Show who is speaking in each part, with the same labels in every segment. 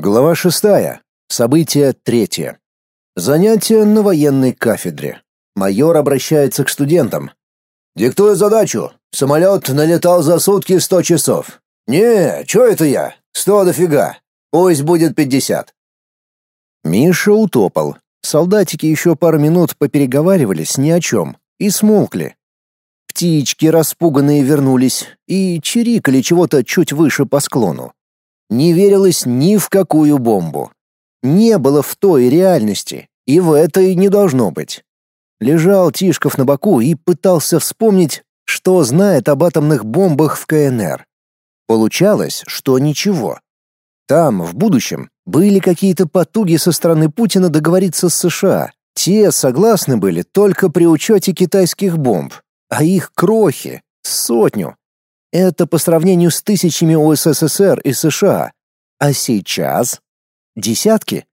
Speaker 1: Глава шестая. Событие третье. Занятие на военной кафедре. Майор обращается к студентам. «Диктую задачу. Самолет налетал за сутки сто часов. Не, чё это я? Сто дофига. Пусть будет пятьдесят». Миша утопал. Солдатики еще пару минут попереговаривались ни о чем и смолкли. Птички распуганные вернулись и чирикали чего-то чуть выше по склону. Не верилось ни в какую бомбу. Не было в той реальности, и в этой не должно быть. Лежал Тишков на боку и пытался вспомнить, что знает об атомных бомбах в КНР. Получалось, что ничего. Там, в будущем, были какие-то потуги со стороны Путина договориться с США. Те согласны были только при учете китайских бомб, а их крохи — сотню. Это по сравнению с тысячами у СССР и США. А сейчас десятки.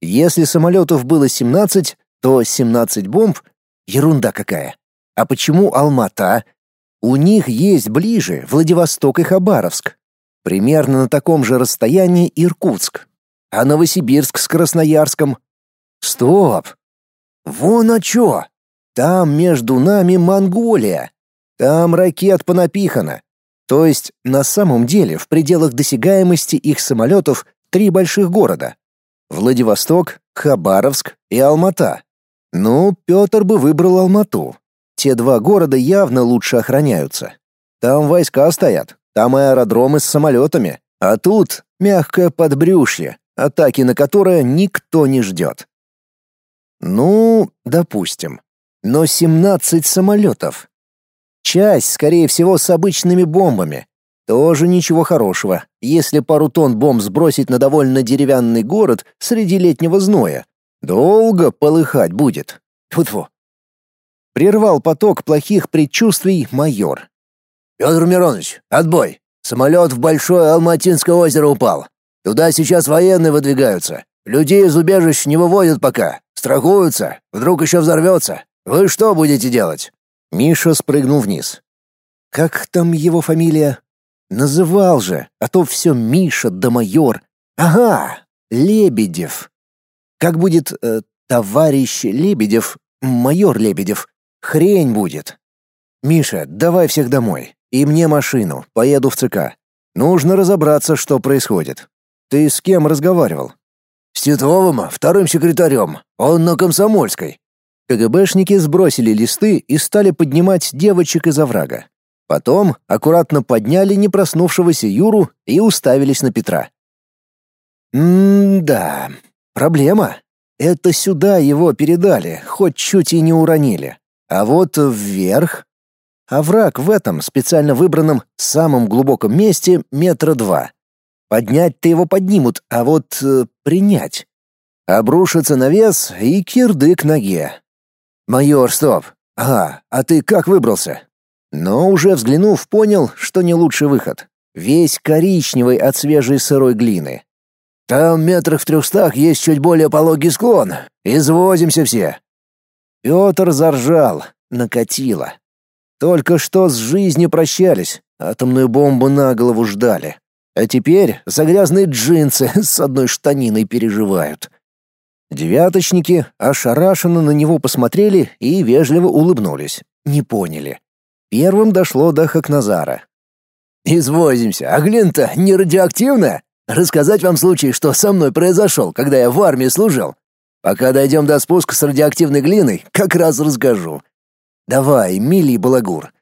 Speaker 1: Если самолетов было 17, то 17 бомб — ерунда какая. А почему Алмата? У них есть ближе Владивосток и Хабаровск. Примерно на таком же расстоянии Иркутск. А Новосибирск с Красноярском? Стоп! Вон о чё! Там между нами Монголия. Там ракет понапихано. То есть на самом деле в пределах досягаемости их самолетов три больших города. Владивосток, Хабаровск и Алмата. Ну, Петр бы выбрал Алмату. Те два города явно лучше охраняются. Там войска стоят, там аэродромы с самолетами, а тут мягкое подбрюшье, атаки на которое никто не ждет. Ну, допустим. Но 17 самолетов. Часть, скорее всего, с обычными бомбами. Тоже ничего хорошего, если пару тонн бомб сбросить на довольно деревянный город среди летнего зноя. Долго полыхать будет. Тьфу-тьфу. Прервал поток плохих предчувствий майор. «Петр Миронович, отбой! Самолет в Большое Алматинское озеро упал. Туда сейчас военные выдвигаются. Людей из убежищ не выводят пока. Страхуются. Вдруг еще взорвется. Вы что будете делать?» Миша спрыгнул вниз. «Как там его фамилия?» «Называл же, а то все Миша да майор. Ага, Лебедев. Как будет э, товарищ Лебедев, майор Лебедев? Хрень будет. Миша, давай всех домой. И мне машину, поеду в ЦК. Нужно разобраться, что происходит. Ты с кем разговаривал? С Титовым, вторым секретарем. Он на Комсомольской. КГБшники сбросили листы и стали поднимать девочек из оврага. Потом аккуратно подняли не проснувшегося Юру и уставились на Петра. «М-да, проблема. Это сюда его передали, хоть чуть и не уронили. А вот вверх... Овраг в этом специально выбранном самом глубоком месте метра два. Поднять-то его поднимут, а вот э, принять... Обрушится навес и кирдык ноге. «Майор, стоп! Ага, а ты как выбрался?» Но уже взглянув, понял, что не лучший выход. Весь коричневый от свежей сырой глины. «Там метрах в трехстах есть чуть более пологий склон. Извозимся все!» Петр заржал, накатило. Только что с жизнью прощались, атомную бомбу на голову ждали. А теперь за грязные джинсы с одной штаниной переживают. Девяточники ошарашенно на него посмотрели и вежливо улыбнулись. Не поняли. Первым дошло до Хакназара. «Извозимся, а глин-то не радиоактивная? Рассказать вам случай, что со мной произошел, когда я в армии служил? Пока дойдем до спуска с радиоактивной глиной, как раз расскажу. Давай, мили балагур».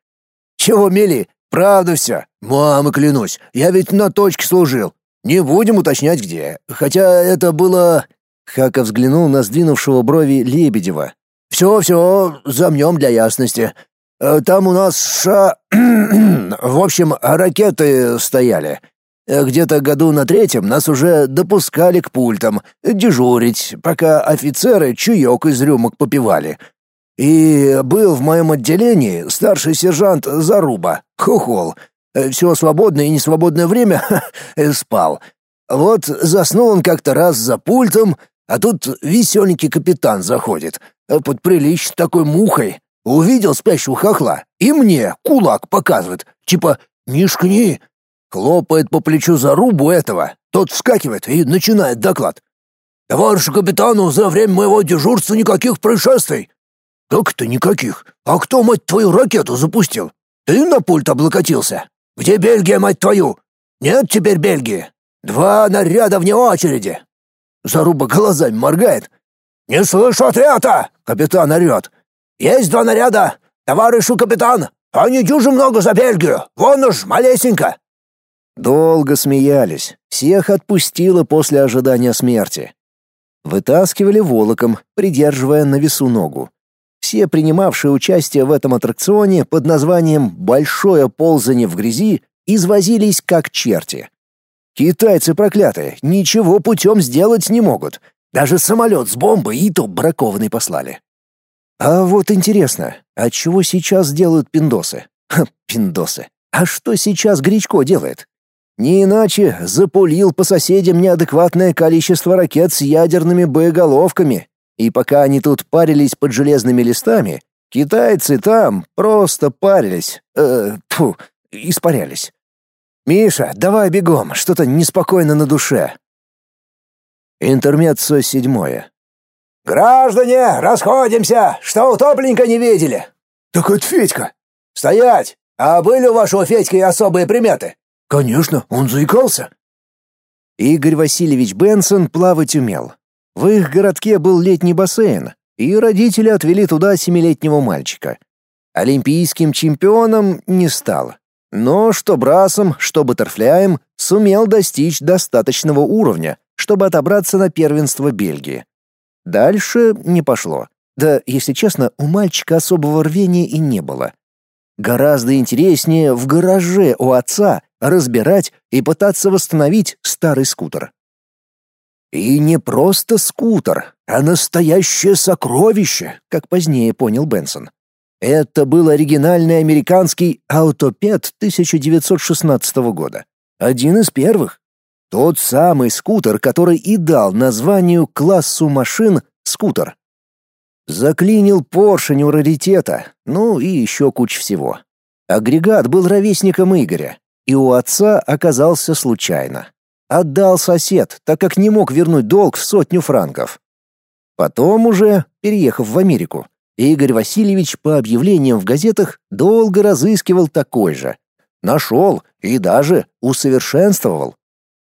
Speaker 1: «Чего мили? Правда все. Мама, клянусь, я ведь на точке служил. Не будем уточнять где. Хотя это было Хака взглянул на сдвинувшего брови Лебедева. «Все-все, замнем для ясности. Э, там у нас ша... В общем, ракеты стояли. Э, где-то году на третьем нас уже допускали к пультам, дежурить, пока офицеры чаек из рюмок попивали. И был в моем отделении старший сержант Заруба, хохол. Э, Все свободное и несвободное время спал. Вот заснул он как-то раз за пультом, а тут веселенький капитан заходит, э, под прилич такой мухой. Увидел спящего хохла и мне кулак показывает, типа «не шкни». Хлопает по плечу за рубу этого, Тот вскакивает и начинает доклад. «Товарищу капитану, за время моего дежурства никаких происшествий!» «Как это никаких? А кто, мать твою, ракету запустил? Ты на пульт облокотился? Где Бельгия, мать твою? Нет теперь Бельгии. Два наряда вне очереди!» Заруба глазами моргает. «Не слышу ответа!» — капитан орет. «Есть два наряда! Товарищу капитан! Не дюже много за Бельгию! Вон уж, малесенько!» Долго смеялись. Всех отпустило после ожидания смерти. Вытаскивали волоком, придерживая на весу ногу. Все принимавшие участие в этом аттракционе под названием «Большое ползание в грязи» извозились как черти. Китайцы проклятые, ничего путем сделать не могут. Даже самолет с бомбой и то бракованный послали. А вот интересно, а чего сейчас делают пиндосы? Ха, пиндосы. А что сейчас Гречко делает? Не иначе запулил по соседям неадекватное количество ракет с ядерными боеголовками. И пока они тут парились под железными листами, китайцы там просто парились. Э, тьфу, испарялись. «Миша, давай бегом, что-то неспокойно на душе». Интермеццо седьмое. «Граждане, расходимся! Что утопленника не видели?» «Так это Федька!» «Стоять! А были у вашего Федьки особые приметы?» «Конечно, он заикался». Игорь Васильевич Бенсон плавать умел. В их городке был летний бассейн, и родители отвели туда семилетнего мальчика. Олимпийским чемпионом не стал, но что брасом, что баттерфляем сумел достичь достаточного уровня, чтобы отобраться на первенство Бельгии. Дальше не пошло. Да, если честно, у мальчика особого рвения и не было. Гораздо интереснее в гараже у отца разбирать и пытаться восстановить старый скутер. И не просто скутер, а настоящее сокровище, как позднее понял Бенсон. Это был оригинальный американский аутопед 1916 года. Один из первых. Тот самый скутер, который и дал названию классу машин скутер. Заклинил поршень у раритета, ну и еще куч всего. Агрегат был ровесником Игоря, и у отца оказался случайно. Отдал сосед, так как не мог вернуть долг в сотню франков. Потом уже, переехав в Америку, Игорь Васильевич по объявлениям в газетах долго разыскивал такой же. Нашел и даже усовершенствовал.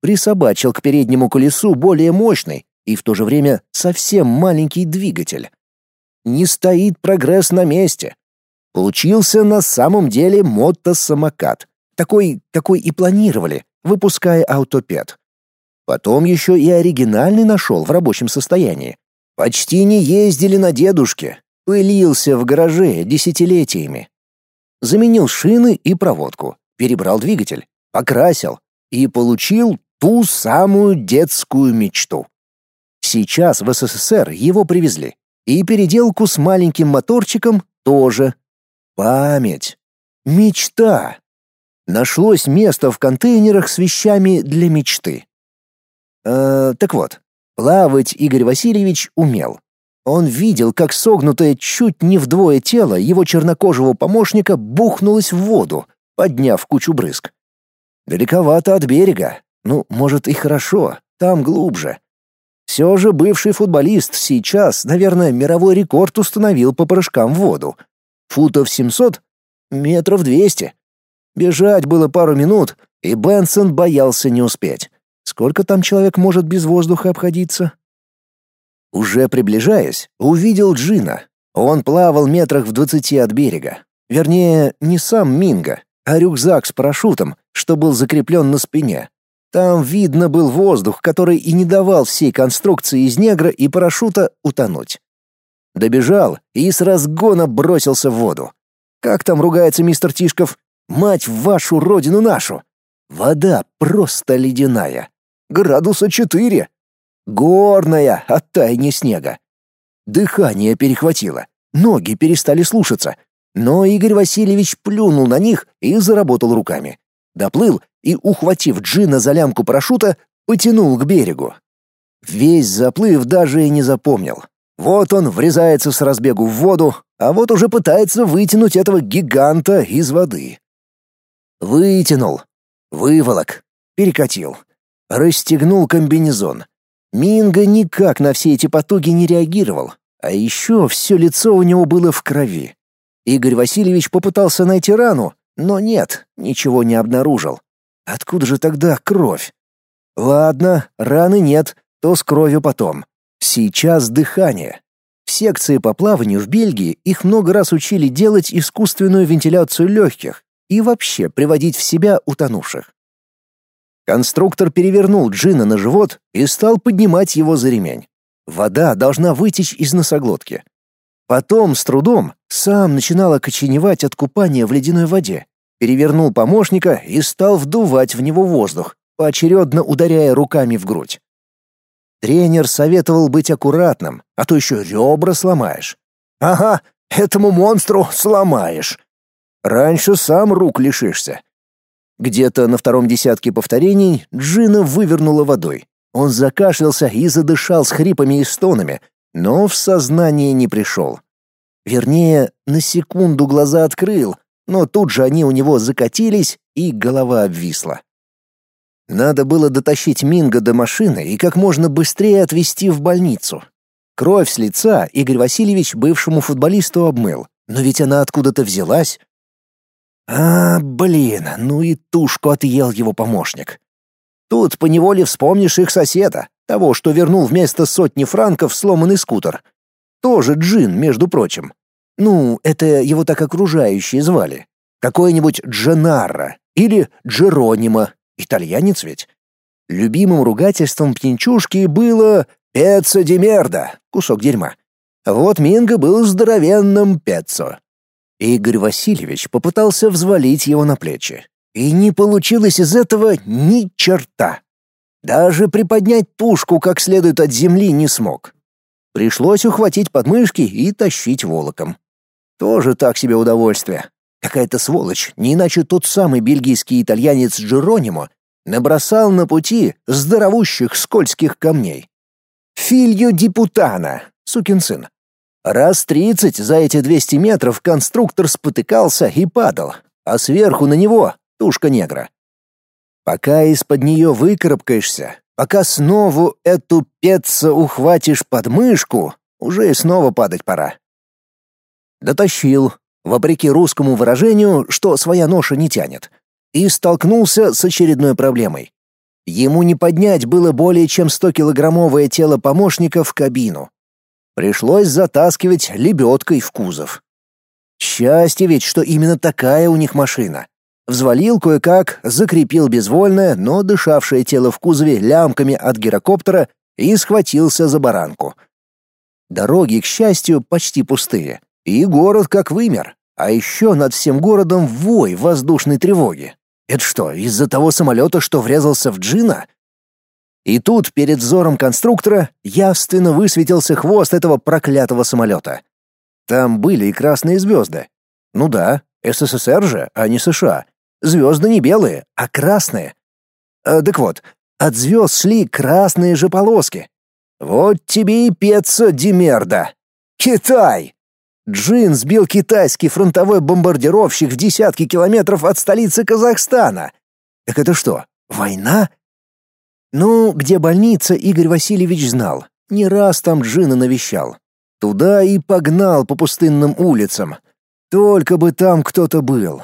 Speaker 1: Присобачил к переднему колесу более мощный и в то же время совсем маленький двигатель. Не стоит прогресс на месте. Получился на самом деле мотосамокат, такой, какой и планировали, выпуская аутопед. Потом еще и оригинальный нашел в рабочем состоянии. Почти не ездили на дедушке, пылился в гараже десятилетиями. Заменил шины и проводку, перебрал двигатель, покрасил и получил ту самую детскую мечту. Сейчас в СССР его привезли, и переделку с маленьким моторчиком тоже. Память. Мечта нашлось место в контейнерах с вещами для мечты. Э, так вот, плавать Игорь Васильевич умел. Он видел, как согнутое чуть не вдвое тело его чернокожего помощника бухнулось в воду, подняв кучу брызг. Далековато от берега. Ну, может и хорошо, там глубже. Все же бывший футболист сейчас, наверное, мировой рекорд установил по прыжкам в воду. Футов 700? Метров 200. Бежать было пару минут, и Бенсон боялся не успеть. Сколько там человек может без воздуха обходиться? Уже приближаясь, увидел Джина. Он плавал метрах в двадцати от берега. Вернее, не сам Минго, а рюкзак с парашютом, что был закреплен на спине. Там видно был воздух, который и не давал всей конструкции из негра и парашюта утонуть. Добежал и с разгона бросился в воду. Как там ругается мистер Тишков? Мать вашу родину нашу! Вода просто ледяная. Градуса четыре. Горная от таяния снега. Дыхание перехватило, ноги перестали слушаться. Но Игорь Васильевич плюнул на них и заработал руками. Доплыл и, ухватив Джина за лямку парашюта, потянул к берегу. Весь заплыв даже и не запомнил. Вот он врезается с разбегу в воду, а вот уже пытается вытянуть этого гиганта из воды. Вытянул. Выволок. Перекатил. расстегнул комбинезон. Минга никак на все эти потуги не реагировал, а еще все лицо у него было в крови. Игорь Васильевич попытался найти рану, но нет, ничего не обнаружил. Откуда же тогда кровь? Ладно, раны нет, то с кровью потом. Сейчас дыхание. В секции по плаванию в Бельгии их много раз учили делать искусственную вентиляцию легких и вообще приводить в себя утонувших. Конструктор перевернул Джина на живот и стал поднимать его за ремень. Вода должна вытечь из носоглотки. Потом, с трудом, сам начинал окоченевать от купания в ледяной воде. Перевернул помощника и стал вдувать в него воздух, поочередно ударяя руками в грудь. Тренер советовал быть аккуратным, а то еще ребра сломаешь. Ага, этому монстру сломаешь. Раньше сам рук лишишься. Где-то на втором десятке повторений Джина вывернула водой. Он закашлялся и задышал с хрипами и стонами, но в сознание не пришел. Вернее, на секунду глаза открыл, но тут же они у него закатились, и голова обвисла. Надо было дотащить Минга до машины и как можно быстрее отвезти в больницу. Кровь с лица Игорь Васильевич бывшему футболисту обмыл, но ведь она откуда-то взялась. А, блин, ну и тушку отъел его помощник. Тут поневоле вспомнишь их соседа, того, что вернул вместо сотни франков сломанный скутер. Тоже Джин, между прочим. Ну, это его так окружающие звали. Какой-нибудь Дженарро или Джеронимо, итальянец ведь. Любимым ругательством пьянчушки было «пеццо ди мерда» — кусок дерьма. Вот Минго был здоровенным пеццо. Игорь Васильевич попытался взвалить его на плечи. И не получилось из этого ни черта. Даже приподнять пушку как следует от земли не смог. Пришлось ухватить подмышки и тащить волоком. Тоже так себе удовольствие. Какая-то сволочь, не иначе тот самый бельгийский итальянец Джеронимо, набросал на пути здоровущих скользких камней. Фильо Дипутана, сукин сын. Раз тридцать за эти двести метров конструктор спотыкался и падал, а сверху на него тушка негра. Пока из-под нее выкарабкаешься, пока снова эту пеца ухватишь под мышку, уже и снова падать пора. Дотащил, вопреки русскому выражению, что своя ноша не тянет, и столкнулся с очередной проблемой. Ему не поднять было более чем 100-килограммовое тело помощника в кабину. Пришлось затаскивать лебедкой в кузов. Счастье ведь, что именно такая у них машина. Взвалил кое-как, закрепил безвольное, но дышавшее тело в кузове лямками от гирокоптера и схватился за баранку. Дороги, к счастью, почти пустые, и город как вымер, а еще над всем городом вой воздушной тревоги. Это что, из-за того самолета, что врезался в Джина? И тут перед взором конструктора явственно высветился хвост этого проклятого самолета. Там были и красные звезды. Ну да, СССР же, а не США. Звезды не белые, а красные. А, так вот, от звезд шли красные же полоски. Вот тебе и пеца Демерда. Китай! Джин сбил китайский фронтовой бомбардировщик в десятки километров от столицы Казахстана. Так это что, война? Ну, где больница, Игорь Васильевич знал. Не раз там Джина навещал. Туда и погнал по пустынным улицам. Только бы там кто-то был.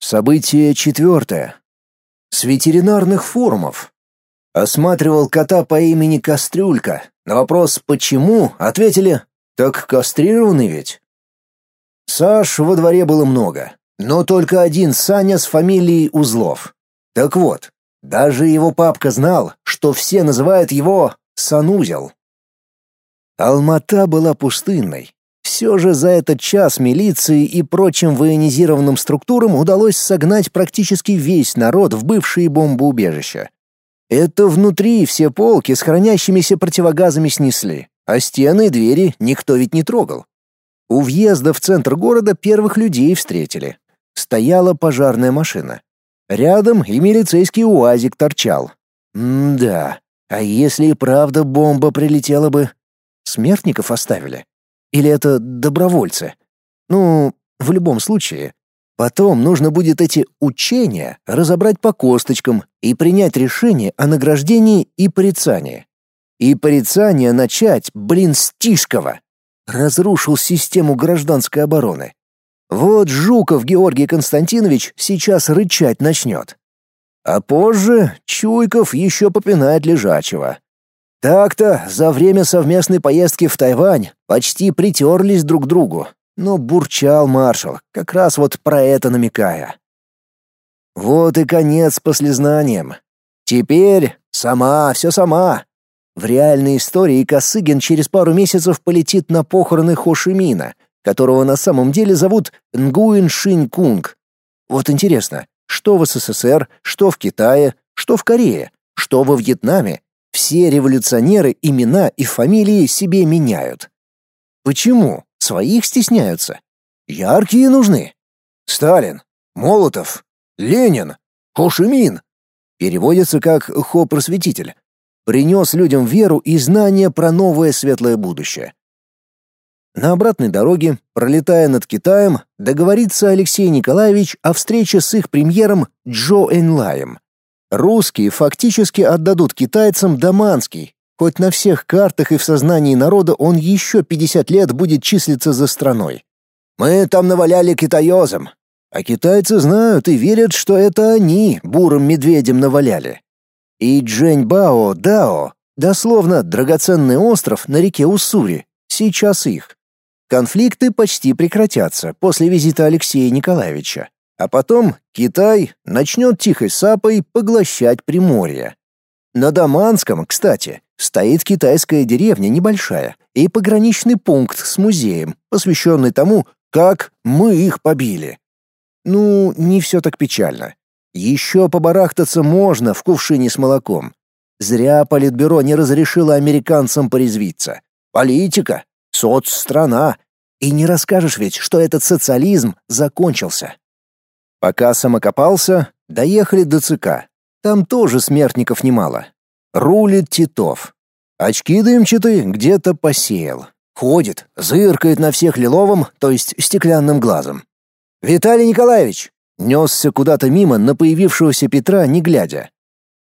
Speaker 1: Событие четвертое. С ветеринарных форумов. Осматривал кота по имени Кастрюлька. На вопрос «почему?» ответили «так кастрированный ведь». Саш во дворе было много, но только один Саня с фамилией Узлов. Так вот, даже его папка знал, что все называют его Санузел. Алмата была пустынной, все же за этот час милиции и прочим военизированным структурам удалось согнать практически весь народ в бывшие бомбоубежища. Это внутри все полки с хранящимися противогазами снесли, а стены и двери никто ведь не трогал. У въезда в центр города первых людей встретили. Стояла пожарная машина. Рядом и милицейский УАЗик торчал. М-да, а если и правда бомба прилетела бы? Смертников оставили? Или это добровольцы? Ну, в любом случае, Потом нужно будет эти учения разобрать по косточкам и принять решение о награждении и порицании. И порицание начать, блин, с Тишкова. Разрушил систему гражданской обороны. Вот Жуков Георгий Константинович сейчас рычать начнет. А позже Чуйков еще попинает лежачего. Так-то за время совместной поездки в Тайвань почти притерлись друг к другу, но бурчал маршал, как раз вот про это намекая. Вот и конец послезнаниям. Теперь сама, все сама. В реальной истории Косыгин через пару месяцев полетит на похороны Хошимина, которого на самом деле зовут Нгуин Шинь Кунг. Вот интересно, что в СССР, что в Китае, что в Корее, что во Вьетнаме, все революционеры имена и фамилии себе меняют. Почему? Своих стесняются. Яркие нужны. Сталин, Молотов, Ленин, Хошимин. Переводится как «хо-просветитель». Принес людям веру и знания про новое светлое будущее. На обратной дороге, пролетая над Китаем, договорится Алексей Николаевич о встрече с их премьером Джо Энлаем. Русские фактически отдадут китайцам Даманский, Хоть на всех картах и в сознании народа он еще 50 лет будет числиться за страной. Мы там наваляли китаёзам, а китайцы знают и верят, что это они бурым медведем наваляли. И Джэньбао Дао, дословно драгоценный остров на реке Уссури, сейчас их. Конфликты почти прекратятся после визита Алексея Николаевича, а потом Китай начнет тихой сапой поглощать Приморье. На Даманском, кстати, стоит китайская деревня небольшая и пограничный пункт с музеем, посвященный тому, как мы их побили. Ну, не все так печально. Еще побарахтаться можно в кувшине с молоком. Зря Политбюро не разрешило американцам порезвиться. Политика, соцстрана. И не расскажешь ведь, что этот социализм закончился. Пока самокопался, доехали до ЦК. Там тоже смертников немало. Рулит Титов. Очки дымчатые где-то посеял. Ходит, зыркает на всех лиловым, то есть стеклянным глазом. «Виталий Николаевич!» Несся куда-то мимо на появившегося Петра, не глядя.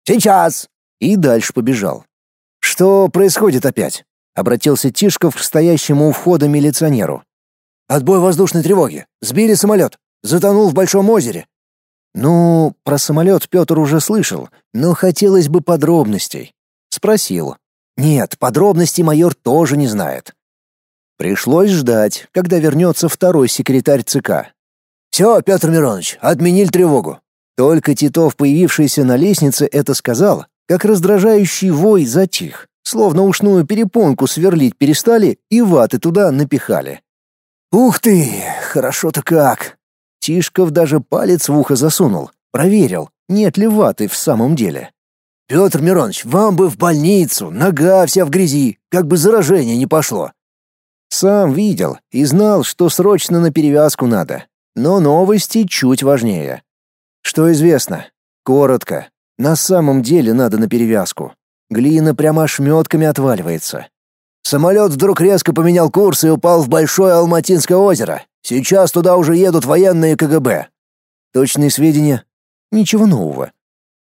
Speaker 1: «Сейчас!» И дальше побежал. «Что происходит опять?» Обратился Тишков к стоящему у входа милиционеру. «Отбой воздушной тревоги. Сбили самолет. Затонул в Большом озере. Ну, про самолет Петр уже слышал, но хотелось бы подробностей. Спросил. Нет, подробностей майор тоже не знает. Пришлось ждать, когда вернется второй секретарь ЦК. «Все, Петр Миронович, отменили тревогу». Только Титов, появившийся на лестнице, это сказал, как раздражающий вой затих, словно ушную перепонку сверлить перестали и ваты туда напихали. «Ух ты, хорошо-то как!» Тишков даже палец в ухо засунул, проверил, нет ли ваты в самом деле. «Петр Миронович, вам бы в больницу, нога вся в грязи, как бы заражение не пошло». Сам видел и знал, что срочно на перевязку надо, но новости чуть важнее. Что известно? Коротко. На самом деле надо на перевязку. Глина прямо ошметками отваливается. Самолет вдруг резко поменял курс и упал в Большое Алматинское озеро. Сейчас туда уже едут военные КГБ. Точные сведения? Ничего нового.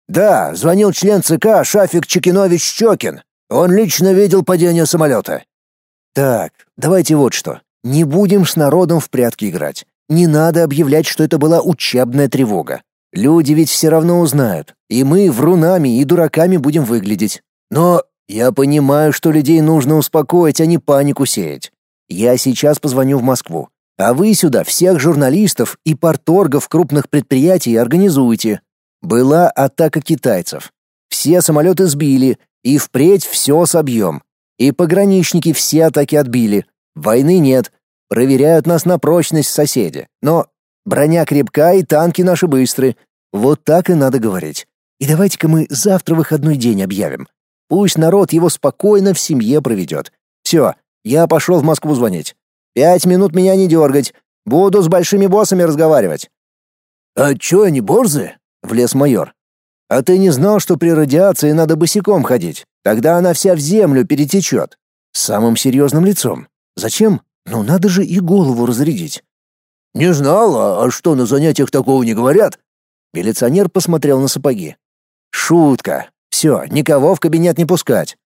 Speaker 1: Да, звонил член ЦК Шафик Чекинович Чокин. Он лично видел падение самолета. Так, давайте вот что. Не будем с народом в прятки играть. Не надо объявлять, что это была учебная тревога. Люди ведь все равно узнают, и мы врунами и дураками будем выглядеть. Но я понимаю, что людей нужно успокоить, а не панику сеять. Я сейчас позвоню в Москву. А вы сюда всех журналистов и порторгов крупных предприятий организуете. Была атака китайцев. Все самолеты сбили, и впредь все собьем. И пограничники все атаки отбили. Войны нет. Проверяют нас на прочность соседи. Но броня крепка и танки наши быстрые. Вот так и надо говорить. И давайте-ка мы завтра выходной день объявим. Пусть народ его спокойно в семье проведет. Все, я пошел в Москву звонить. Пять минут меня не дергать. Буду с большими боссами разговаривать». «А чё они борзые?» — влез майор. «А ты не знал, что при радиации надо босиком ходить? Тогда она вся в землю перетечет. Самым серьезным лицом. Зачем? Ну надо же и голову разрядить. Не знал, а что на занятиях такого не говорят? Милиционер посмотрел на сапоги. Шутка. Все, никого в кабинет не пускать.